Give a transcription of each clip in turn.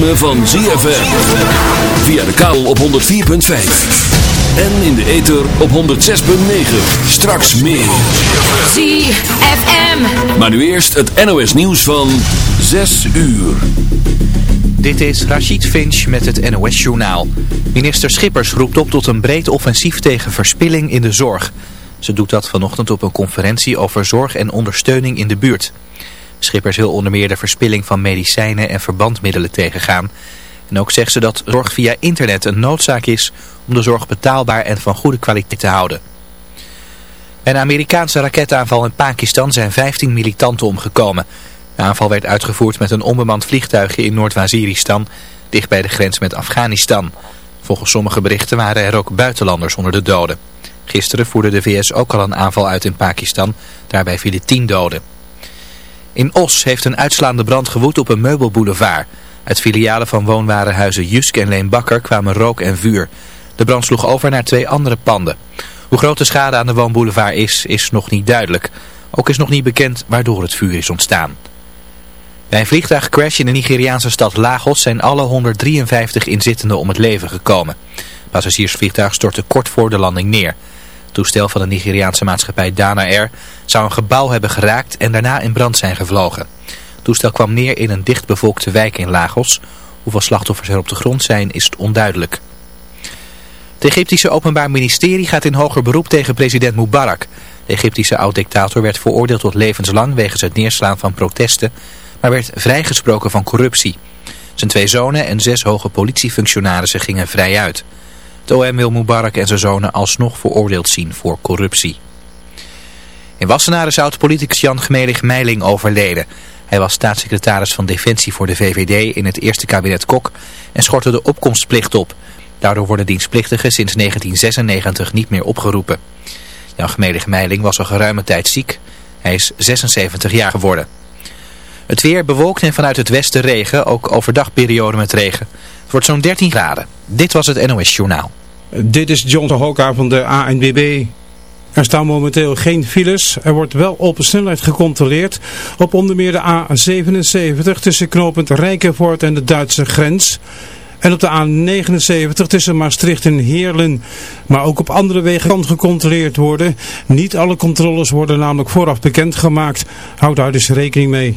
ritme van ZFM. Via de kabel op 104.5. En in de ether op 106.9. Straks meer. ZFM. Maar nu eerst het NOS nieuws van 6 uur. Dit is Rachid Finch met het NOS journaal. Minister Schippers roept op tot een breed offensief tegen verspilling in de zorg. Ze doet dat vanochtend op een conferentie over zorg en ondersteuning in de buurt. Schippers wil onder meer de verspilling van medicijnen en verbandmiddelen tegengaan. En ook zegt ze dat zorg via internet een noodzaak is om de zorg betaalbaar en van goede kwaliteit te houden. Bij een Amerikaanse raketaanval in Pakistan zijn 15 militanten omgekomen. De aanval werd uitgevoerd met een onbemand vliegtuigje in Noord-Waziristan, dicht bij de grens met Afghanistan. Volgens sommige berichten waren er ook buitenlanders onder de doden. Gisteren voerde de VS ook al een aanval uit in Pakistan, daarbij vielen 10 doden. In Os heeft een uitslaande brand gewoed op een meubelboulevard. Uit filialen van woonwarenhuizen Jusk en Leen Bakker kwamen rook en vuur. De brand sloeg over naar twee andere panden. Hoe groot de schade aan de woonboulevard is, is nog niet duidelijk. Ook is nog niet bekend waardoor het vuur is ontstaan. Bij een vliegtuigcrash in de Nigeriaanse stad Lagos zijn alle 153 inzittenden om het leven gekomen. Passagiersvliegtuig stortte kort voor de landing neer. Toestel van de Nigeriaanse maatschappij Dana Air zou een gebouw hebben geraakt en daarna in brand zijn gevlogen. Het toestel kwam neer in een dichtbevolkte wijk in Lagos. Hoeveel slachtoffers er op de grond zijn is onduidelijk. Het Egyptische Openbaar Ministerie gaat in hoger beroep tegen president Mubarak. De Egyptische oud-dictator werd veroordeeld tot levenslang wegens het neerslaan van protesten, maar werd vrijgesproken van corruptie. Zijn twee zonen en zes hoge politiefunctionarissen gingen vrij uit. Het OM wil Mubarak en zijn zonen alsnog veroordeeld zien voor corruptie. In Wassenaar is oud-politicus Jan Gmelig Meiling overleden. Hij was staatssecretaris van Defensie voor de VVD in het eerste kabinet Kok en schortte de opkomstplicht op. Daardoor worden dienstplichtigen sinds 1996 niet meer opgeroepen. Jan Gmelig Meiling was al geruime tijd ziek. Hij is 76 jaar geworden. Het weer bewolkt en vanuit het westen regen, ook overdag periode met regen. Het wordt zo'n 13 graden. Dit was het NOS Journaal. Dit is John de Hoka van de ANWB. Er staan momenteel geen files. Er wordt wel op snelheid gecontroleerd op onder meer de A77 tussen knooppunt Rijkenvoort en de Duitse grens. En op de A79 tussen Maastricht en Heerlen. Maar ook op andere wegen kan gecontroleerd worden. Niet alle controles worden namelijk vooraf bekendgemaakt. Houd daar dus rekening mee.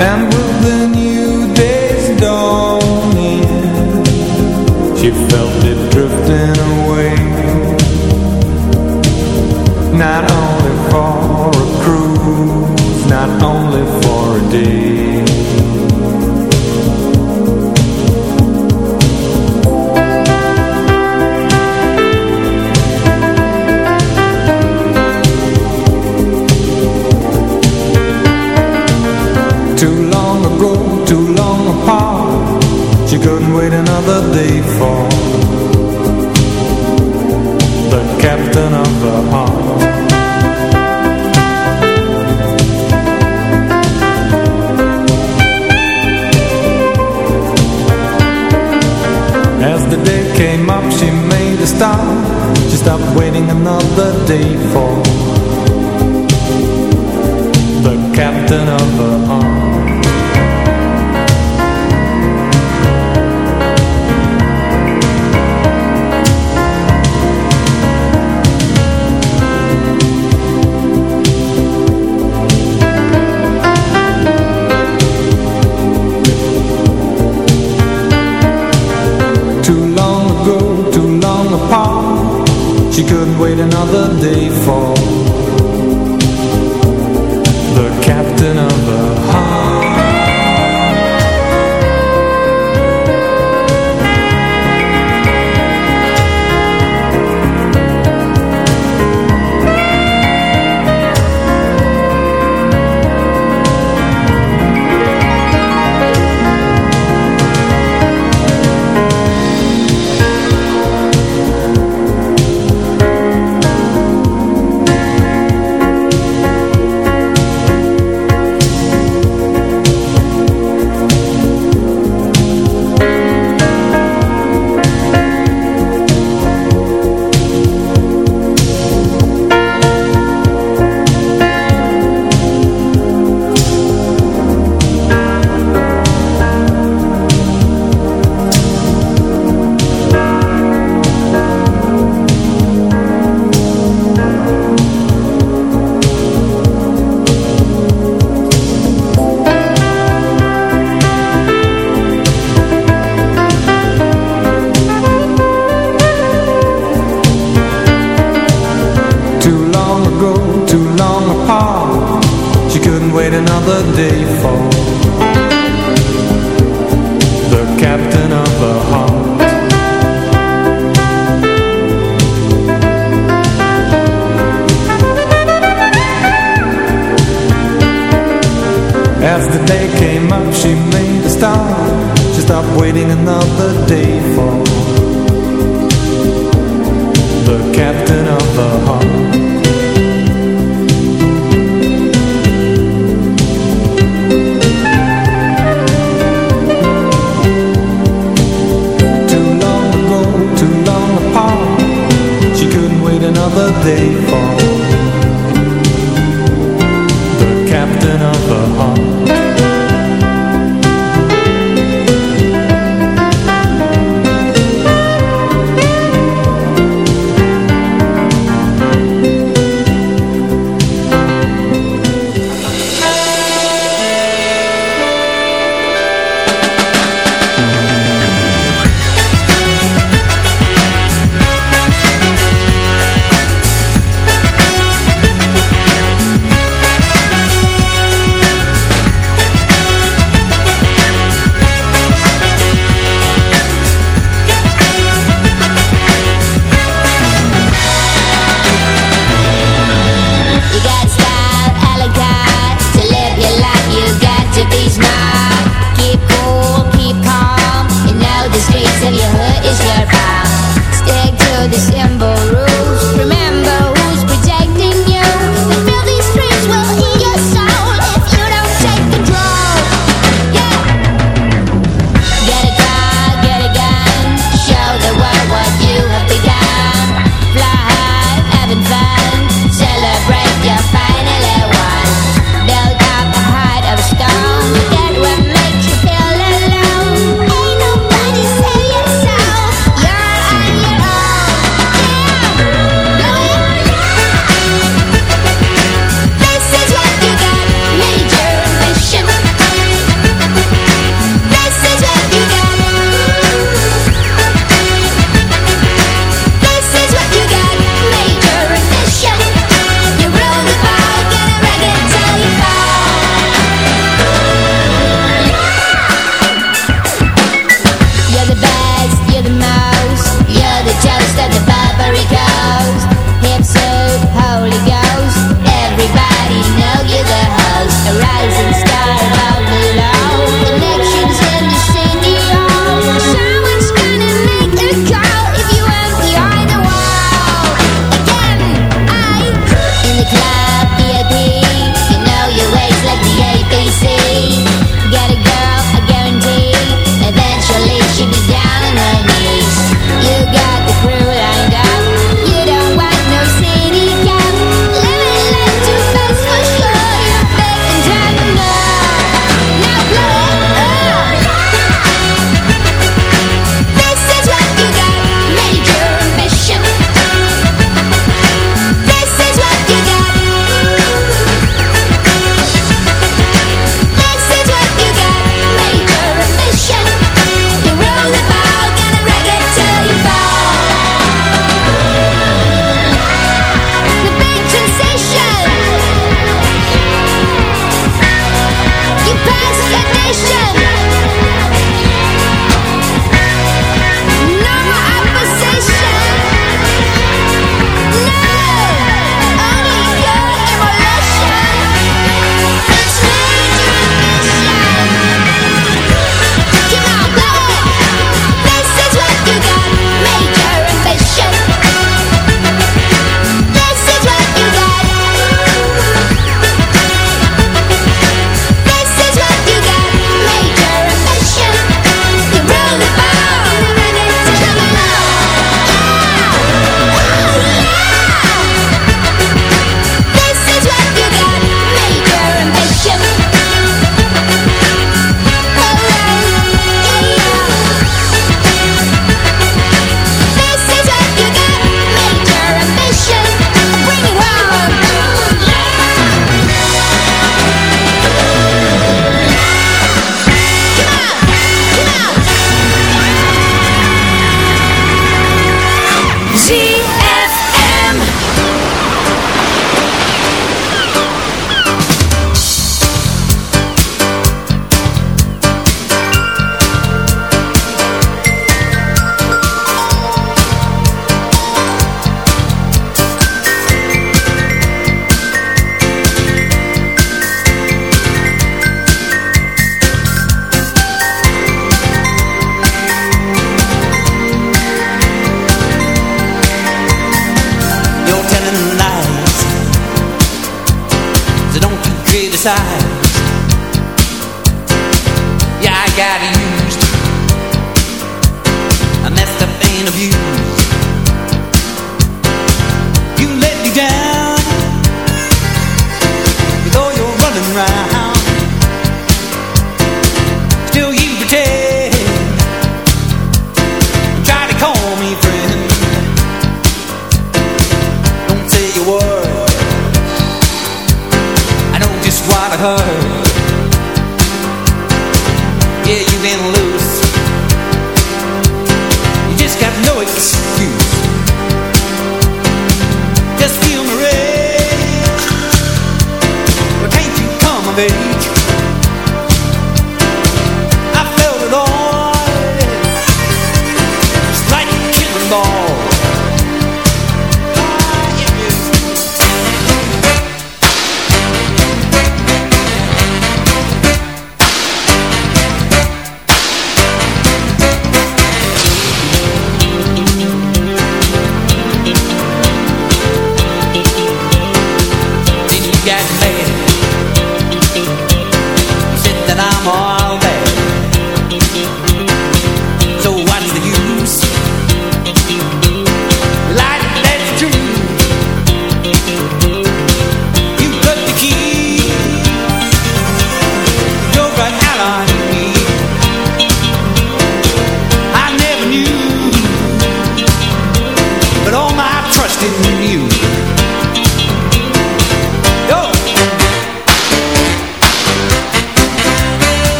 and we'll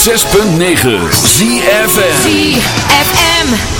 106.9 ZFM ZFM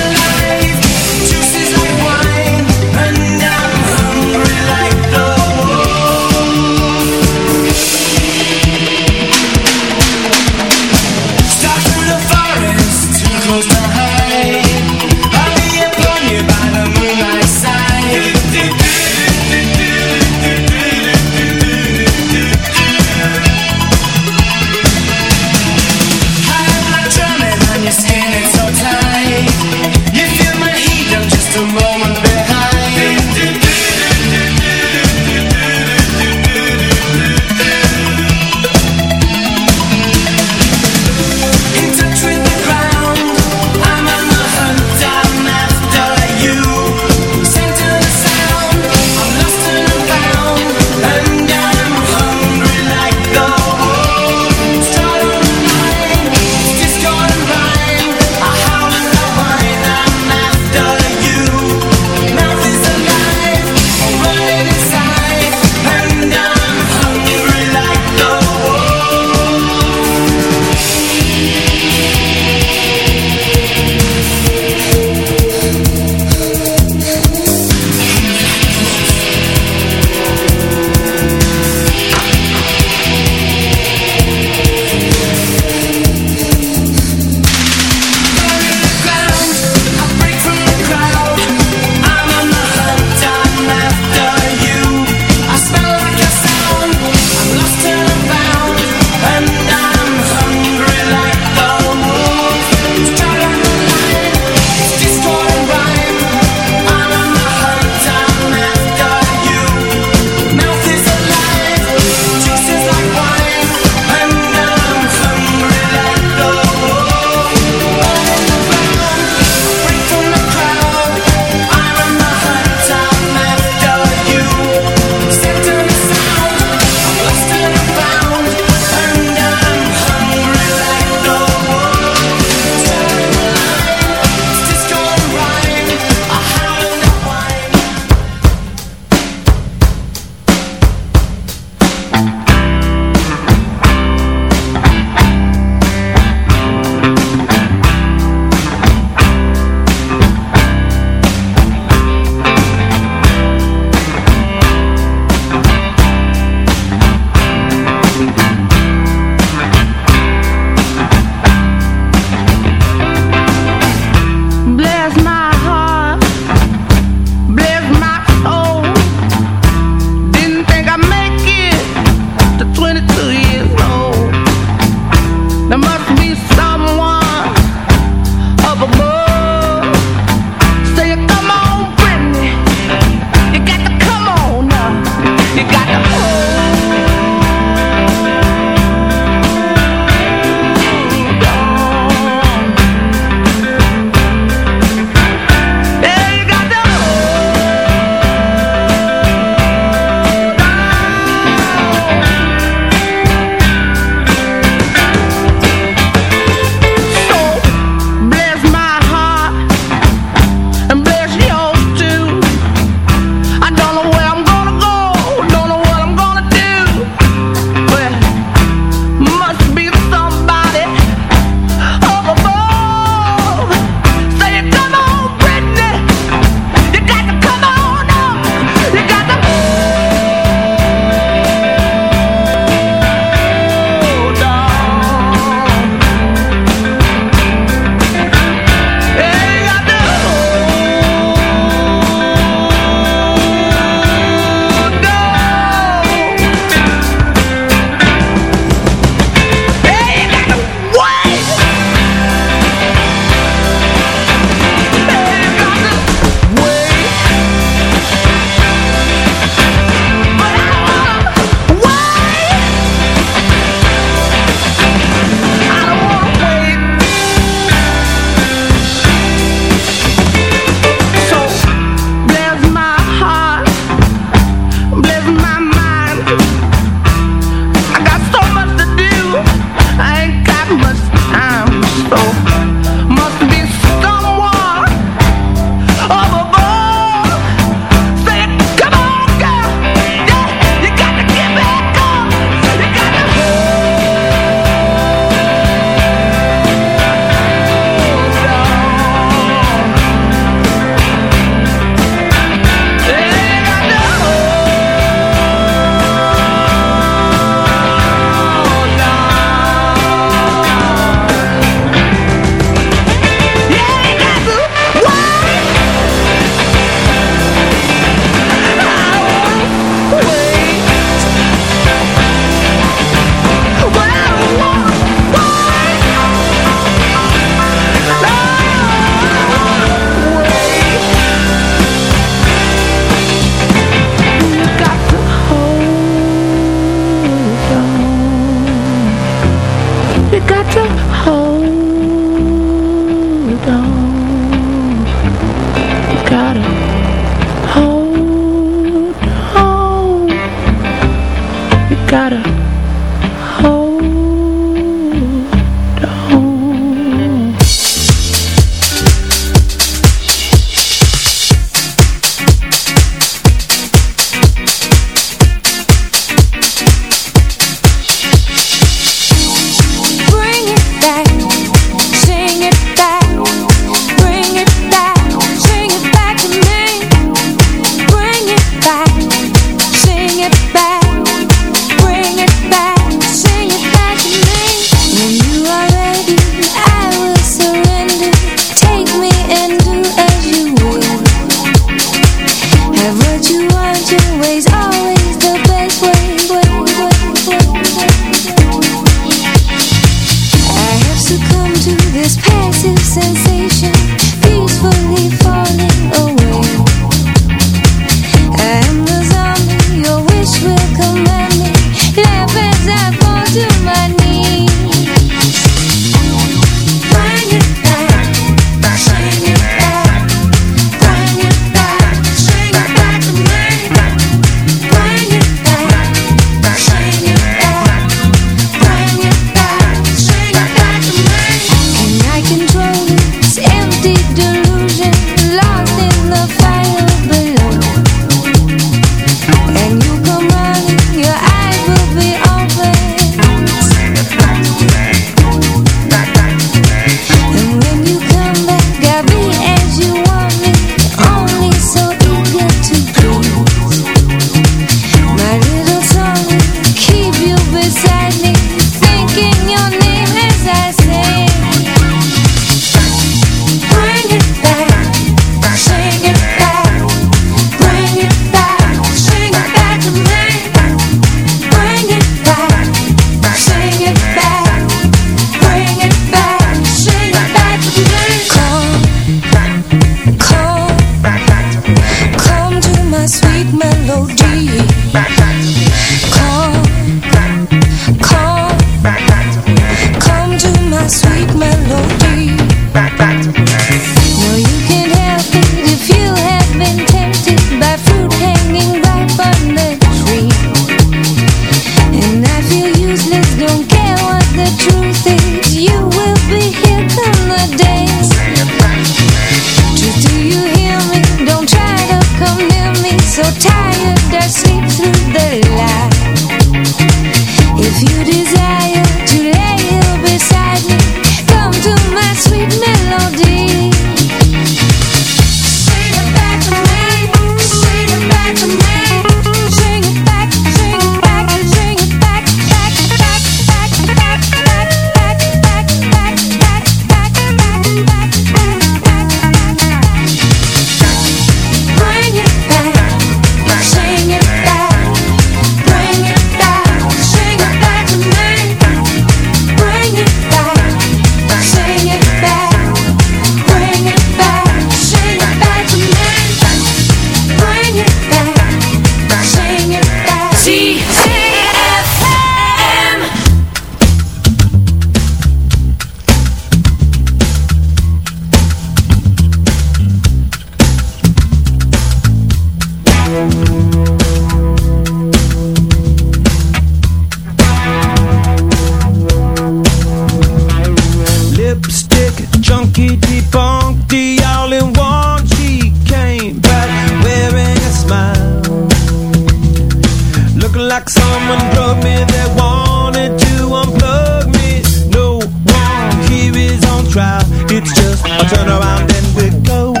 like someone drugged me They wanted to unplug me. No one here is on trial. It's just a turnaround and we go.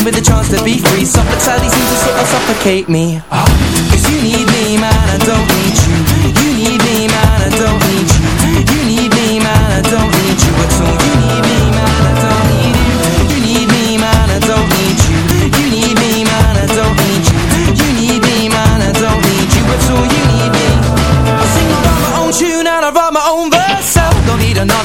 give me the chance to be free. Hospitality seems to sort of suffocate me. Cause you need me, man, I don't need You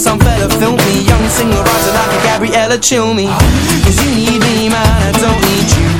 some fella filmed me. Young singer rising like a Gabriella chill me. Cause you need me man, I don't need you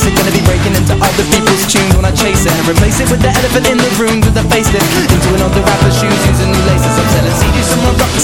It's gonna be breaking into other people's tunes. When I chase it And replace it with the elephant in the room with a facelift Into another rapper's shoes using new laces. I'm selling CDs from my rock